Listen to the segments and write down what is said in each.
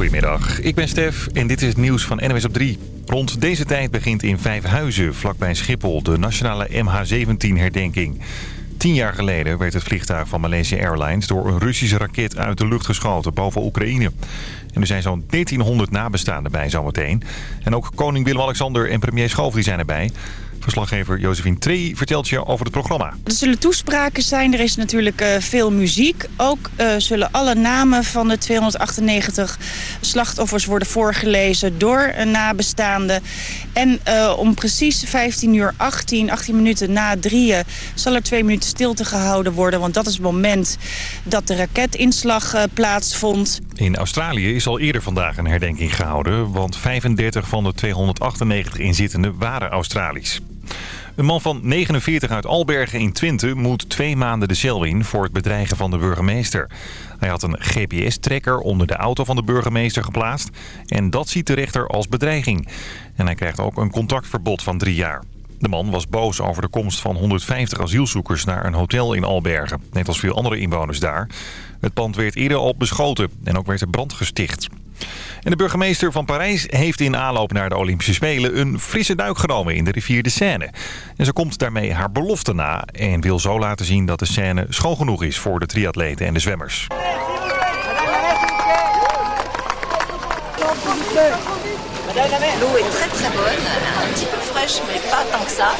Goedemiddag, ik ben Stef en dit is het nieuws van NWS op 3. Rond deze tijd begint in Vijfhuizen, vlakbij Schiphol, de nationale MH17-herdenking. Tien jaar geleden werd het vliegtuig van Malaysia Airlines door een Russische raket uit de lucht geschoten boven Oekraïne. En er zijn zo'n 1300 nabestaanden bij zometeen. En ook koning Willem-Alexander en premier Schoof die zijn erbij. Verslaggever Josephine Tree vertelt je over het programma. Er zullen toespraken zijn, er is natuurlijk uh, veel muziek. Ook uh, zullen alle namen van de 298 slachtoffers worden voorgelezen door een nabestaande. En uh, om precies 15 uur 18, 18 minuten na drieën... zal er twee minuten stilte gehouden worden. Want dat is het moment dat de raketinslag plaatsvond. In Australië is al eerder vandaag een herdenking gehouden... want 35 van de 298 inzittenden waren Australisch. Een man van 49 uit Albergen in Twente moet twee maanden de cel in voor het bedreigen van de burgemeester. Hij had een GPS-trekker onder de auto van de burgemeester geplaatst en dat ziet de rechter als bedreiging. En hij krijgt ook een contactverbod van drie jaar. De man was boos over de komst van 150 asielzoekers naar een hotel in Albergen, net als veel andere inwoners daar. Het pand werd eerder al beschoten en ook werd er brand gesticht. En de burgemeester van Parijs heeft in aanloop naar de Olympische Spelen een frisse duik genomen in de rivier de Seine. En ze komt daarmee haar belofte na en wil zo laten zien dat de Seine schoon genoeg is voor de triatleten en de zwemmers. Pas tant que ça.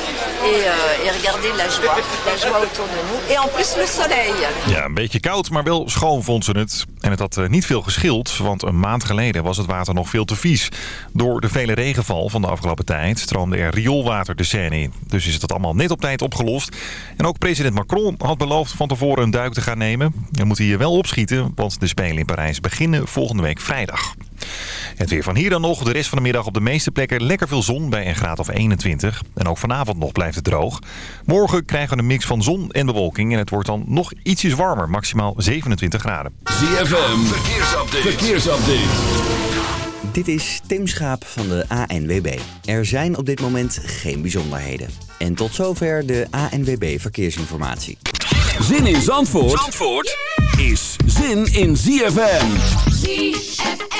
Et, uh, et regardez la joie, la joie autour de nous. Et en plus le soleil. Ja, een beetje koud, maar wel schoon vond ze het. En het had uh, niet veel geschild, want een maand geleden was het water nog veel te vies. Door de vele regenval van de afgelopen tijd stroomde er rioolwater de Seine in. Dus is het allemaal net op tijd opgelost. En ook president Macron had beloofd van tevoren een duik te gaan nemen. En moet hier wel opschieten, want de Spelen in Parijs beginnen volgende week vrijdag. Het weer van hier dan nog. De rest van de middag op de meeste plekken lekker veel zon bij een graad of 21. En ook vanavond nog blijft het droog. Morgen krijgen we een mix van zon en bewolking. En het wordt dan nog ietsjes warmer. Maximaal 27 graden. ZFM. Verkeersupdate. Verkeersupdate. Dit is Tim Schaap van de ANWB. Er zijn op dit moment geen bijzonderheden. En tot zover de ANWB Verkeersinformatie. Zin in Zandvoort, Zandvoort is zin in ZFM. ZFM.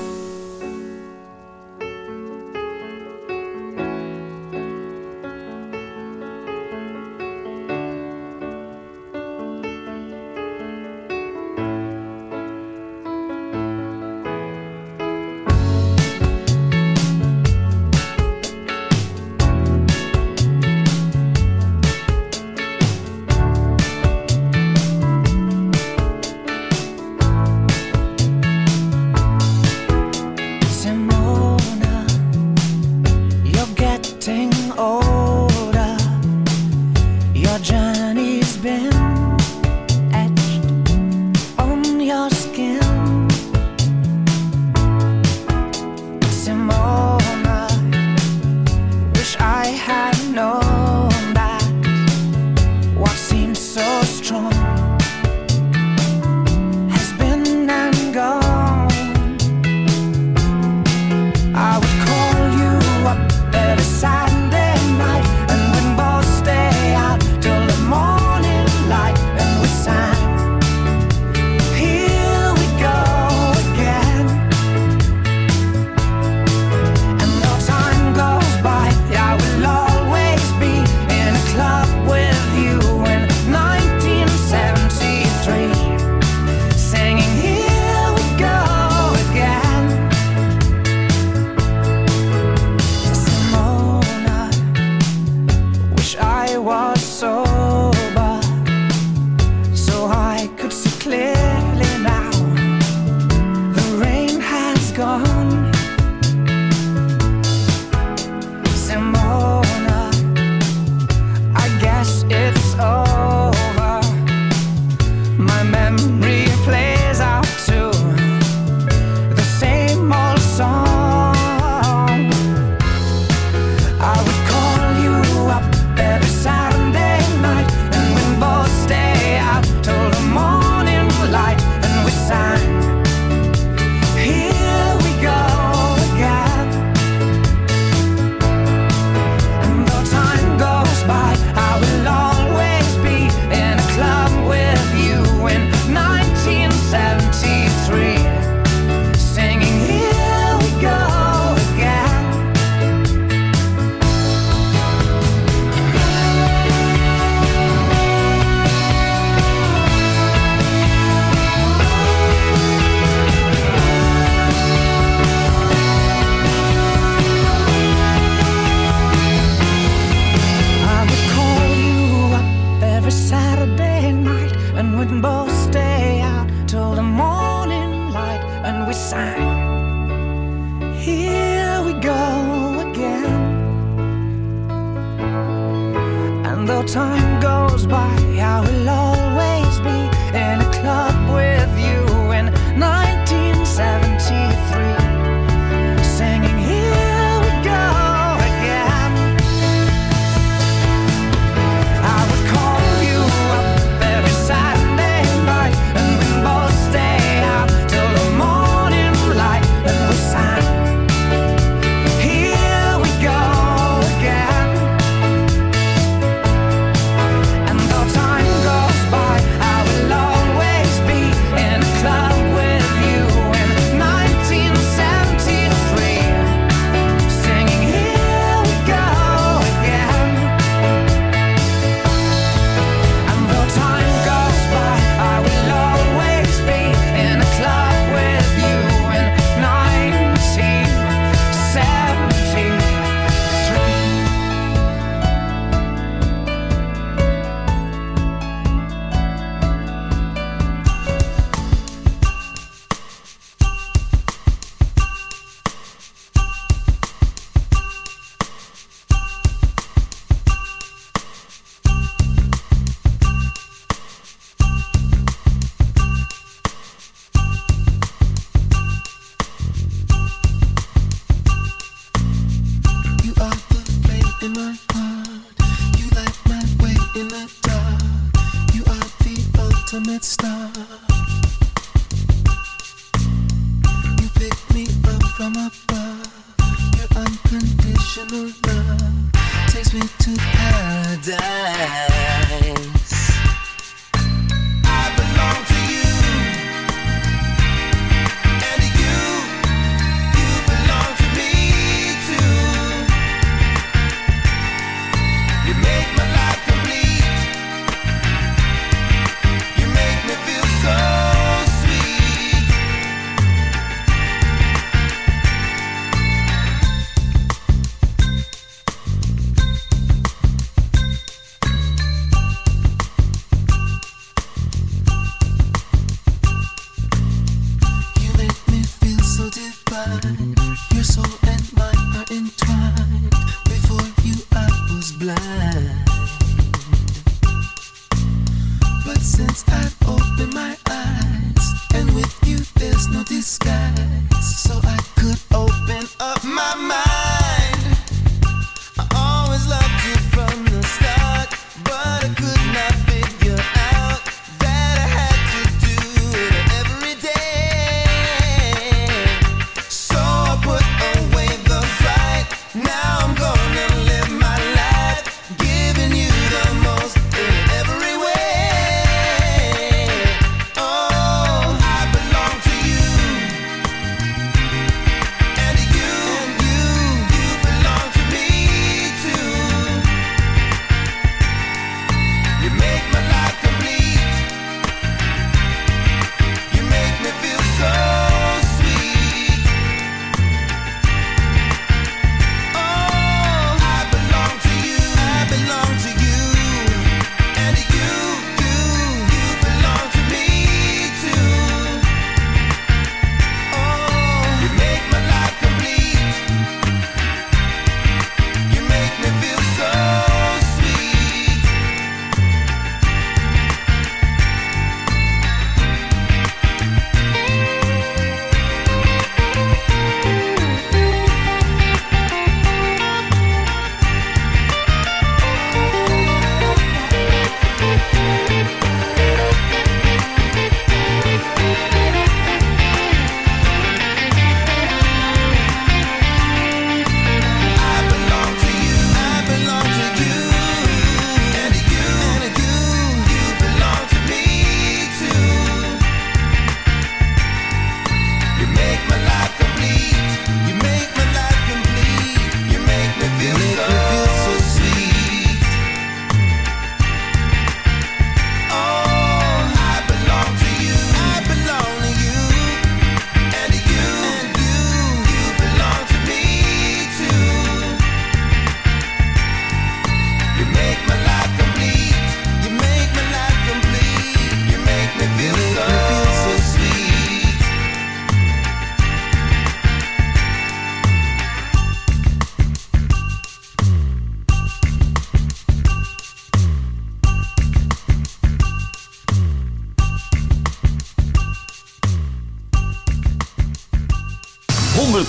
Time goes by, I will always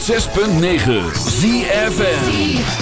106.9 ZFM.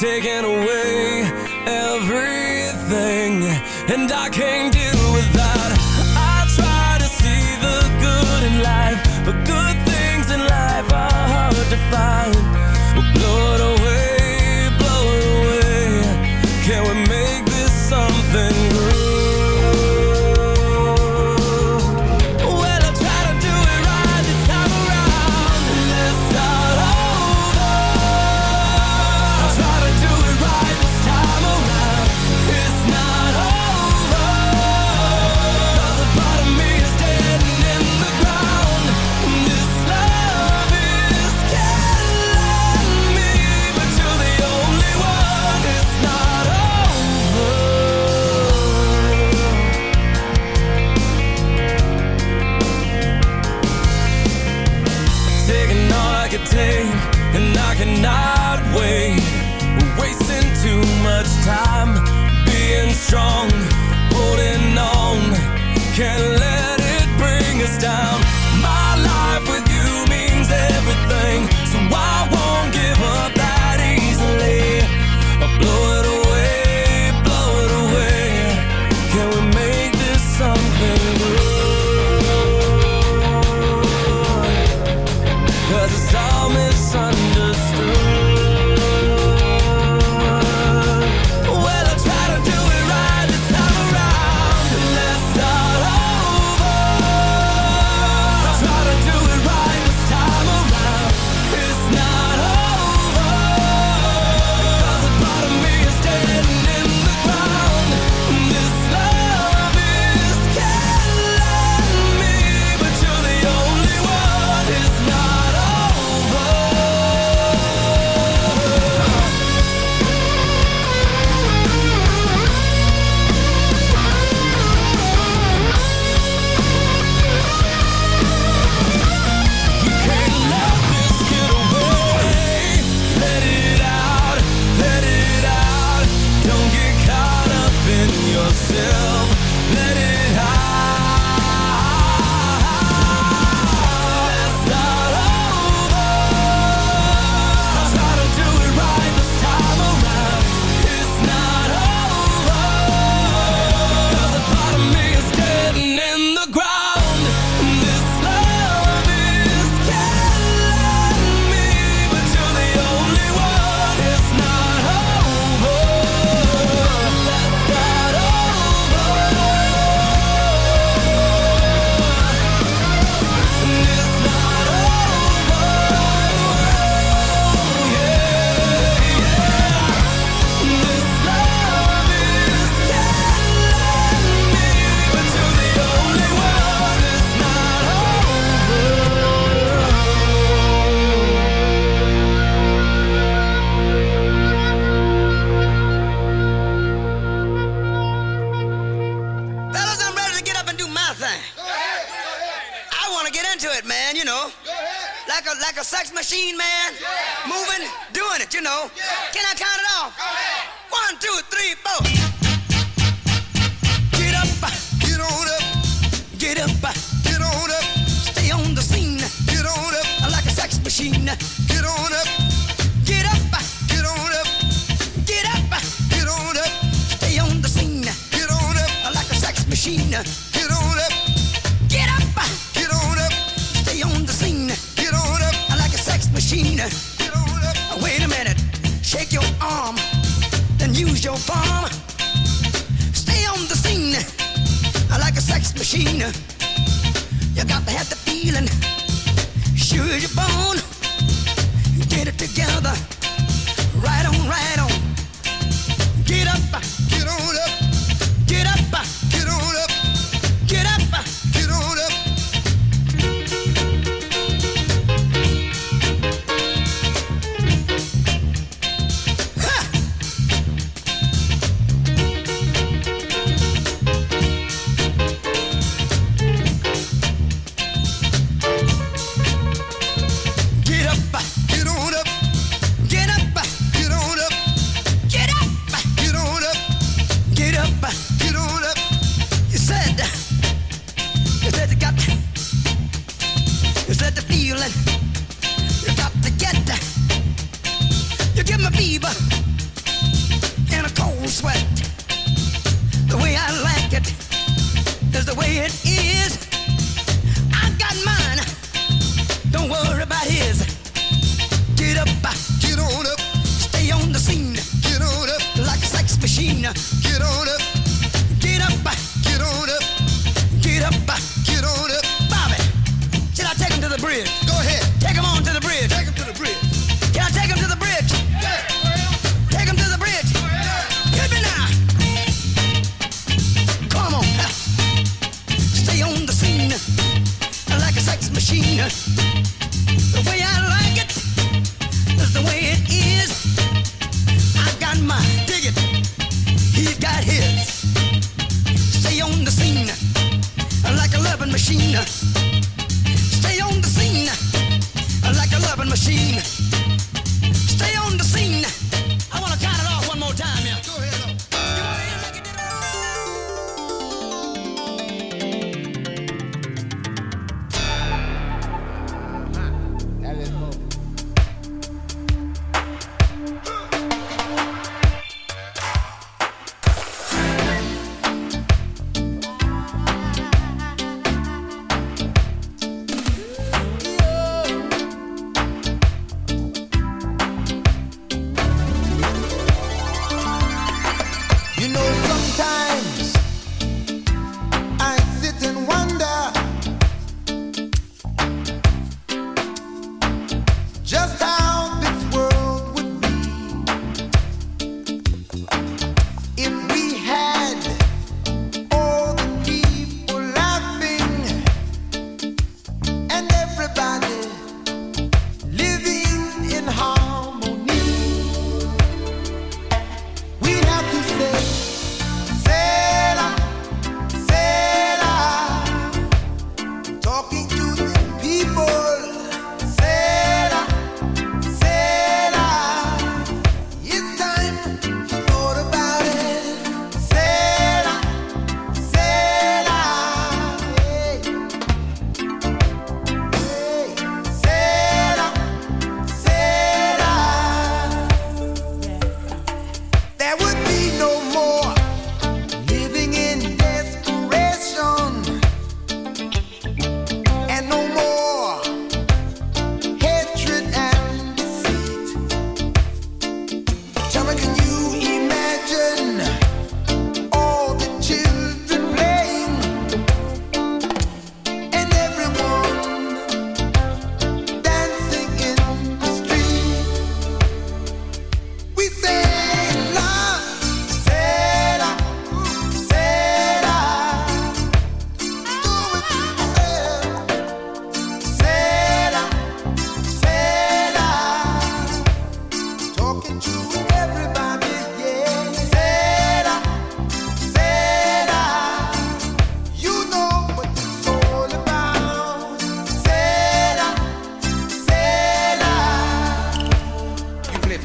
Taking.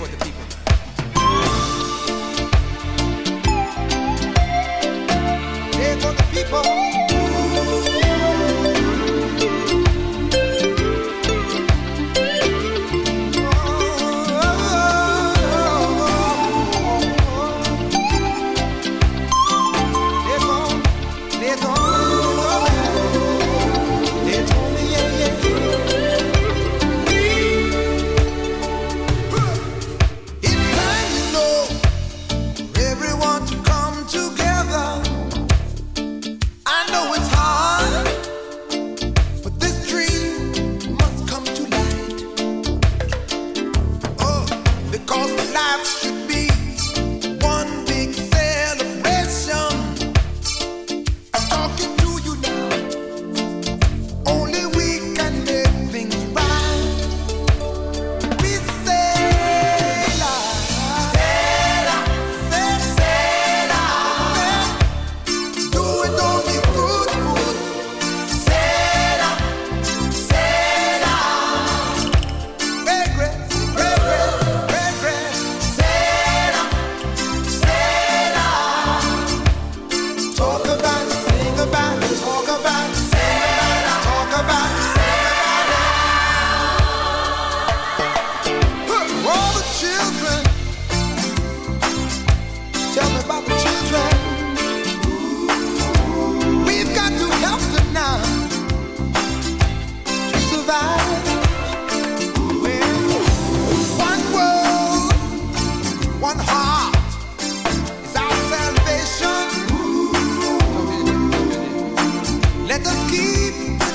For the people. Let us keep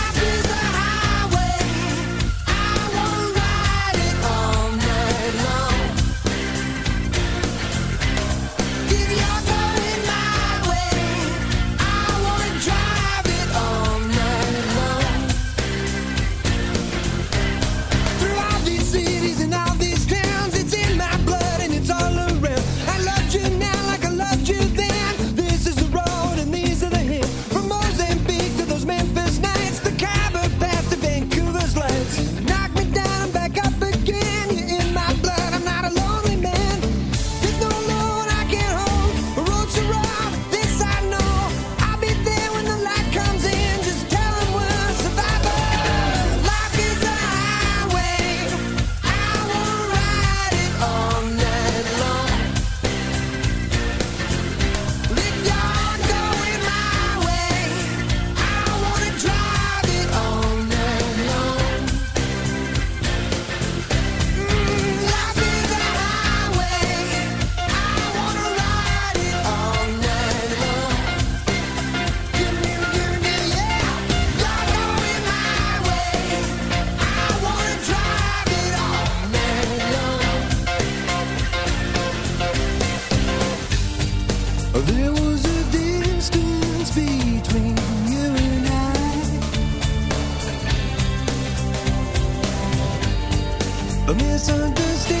misunderstand